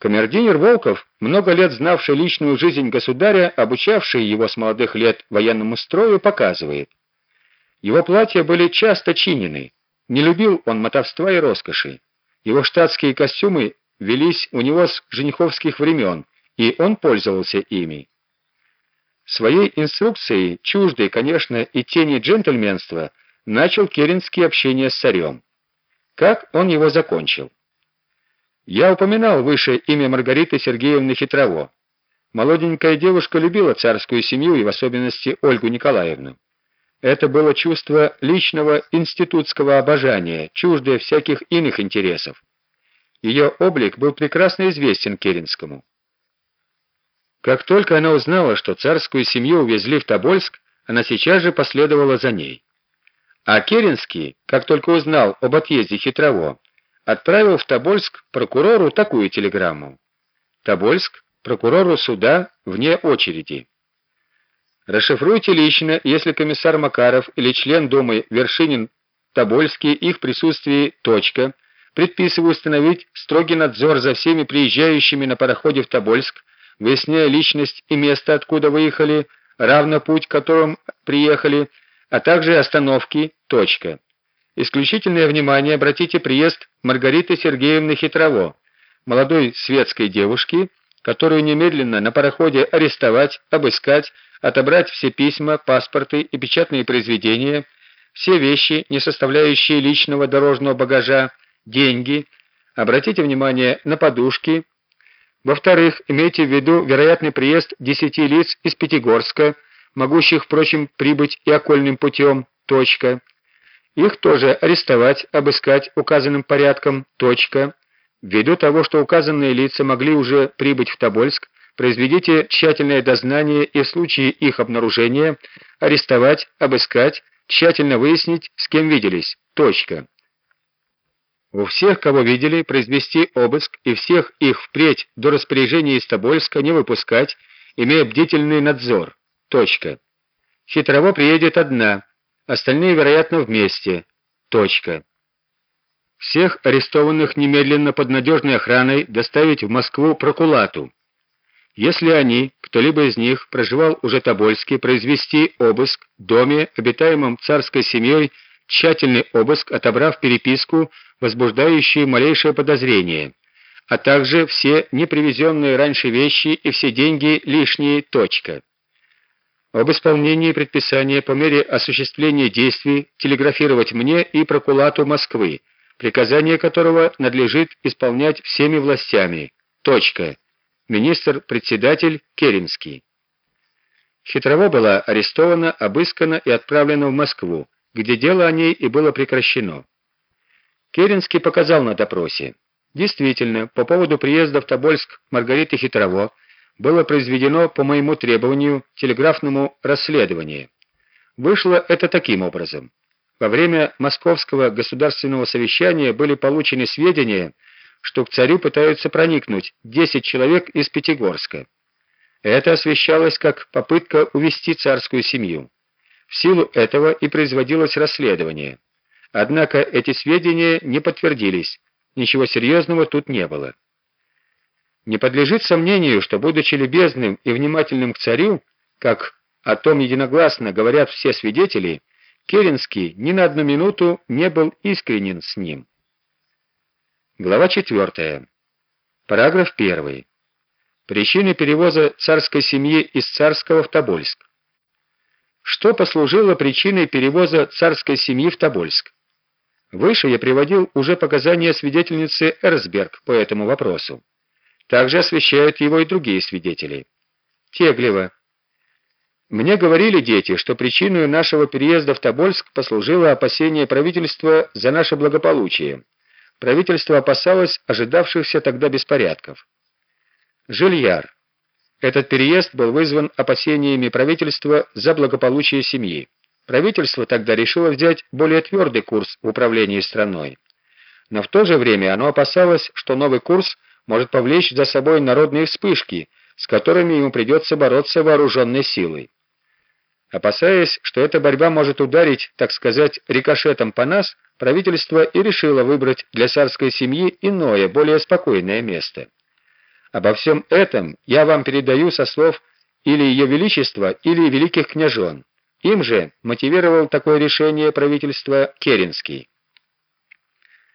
Камердинер Волков, много лет знавший личную жизнь государя, обучавший его с молодых лет военному строю, показывает. Его платья были часто чинены. Не любил он мотовства и роскоши. Его штатские костюмы велись у него с жениховских времен, и он пользовался ими. Своей инструкцией, чуждой, конечно, и тени джентльменства, начал Керенский общение с царем. Как он его закончил? Я упоминал выше имя Маргариты Сергеевны Хитрово. Молоденькая девушка любила царскую семью и в особенности Ольгу Николаевну. Это было чувство личного институтского обожания, чуждое всяких иных интересов. Ее облик был прекрасно известен Керенскому. Как только она узнала, что царскую семью увезли в Тобольск, она сейчас же последовала за ней. А Керенский, как только узнал об отъезде Хитрово, отправил в Тобольск прокурору такую телеграмму. Тобольск, прокурору суда вне очереди. Расшифруйте лично, если комиссар Макаров или член Думы Вершинин Тобольский их присутствии точка. Предписываю установить строгий надзор за всеми приезжающими на пароходе в Тобольск, выясняя личность и место, откуда выехали, равно путь, которым приехали, а также остановки, точка. Исключительное внимание обратите приезд Маргариты Сергеевны Хитрово, молодой светской девушки, которую немедленно на пароходе арестовать, обыскать, отобрать все письма, паспорты и печатные произведения, все вещи, не составляющие личного дорожного багажа, деньги. Обратите внимание на подушки. Во-вторых, имейте в виду вероятный приезд десяти лиц из Пятигорска, могущих, впрочем, прибыть и окольным путем. Точка. Их тоже арестовать, обыскать указанным порядком. Точка. Ввиду того, что указанные лица могли уже прибыть в Тобольск, произведите тщательное дознание и в случае их обнаружения арестовать, обыскать, тщательно выяснить, с кем виделись. Точка. У всех, кого видели, произвести обыск и всех их впредь до распоряжения из Тобольска не выпускать, имея бдительный надзор. Точка. Хитрово приедет одна, остальные, вероятно, вместе. Точка. Всех арестованных немедленно под надежной охраной доставить в Москву прокулату. Если они, кто-либо из них, проживал уже Тобольске, произвести обыск в доме, обитаемом царской семьей, тщательный обыск, отобрав переписку, возбуждающую малейшее подозрение, а также все непривезенные раньше вещи и все деньги лишние. Точка. Об исполнении предписания по мере осуществления действий телеграфировать мне и прокулату Москвы, приказание которого надлежит исполнять всеми властями. Точка. Министр-председатель Керенский. Хитрово была арестована, обыскана и отправлена в Москву где дело о ней и было прекращено. Керенский показал на допросе. Действительно, по поводу приезда в Тобольск Маргариты Хитрово было произведено по моему требованию телеграфному расследование. Вышло это таким образом. Во время Московского государственного совещания были получены сведения, что к царю пытаются проникнуть 10 человек из Пятигорска. Это освещалось как попытка увести царскую семью. В силу этого и производилось расследование. Однако эти сведения не подтвердились, ничего серьезного тут не было. Не подлежит сомнению, что, будучи любезным и внимательным к царю, как о том единогласно говорят все свидетели, Керенский ни на одну минуту не был искренен с ним. Глава 4. Параграф 1. Причины перевоза царской семьи из Царского в Тобольск что послужило причиной перевоза царской семьи в Тобольск. Выше я приводил уже показания свидетельницы Эрсберг по этому вопросу. Также освещают его и другие свидетели. Теглева. Мне говорили дети, что причиной нашего переезда в Тобольск послужило опасение правительства за наше благополучие. Правительство опасалось ожидавшихся тогда беспорядков. Жильяр. Этот переезд был вызван опасениями правительства за благополучие семьи. Правительство тогда решило взять более твердый курс в управлении страной. Но в то же время оно опасалось, что новый курс может повлечь за собой народные вспышки, с которыми ему придется бороться вооруженной силой. Опасаясь, что эта борьба может ударить, так сказать, рикошетом по нас, правительство и решило выбрать для царской семьи иное, более спокойное место. Обо всем этом я вам передаю со слов или Ее Величества, или Великих княжон. Им же мотивировал такое решение правительства Керенский.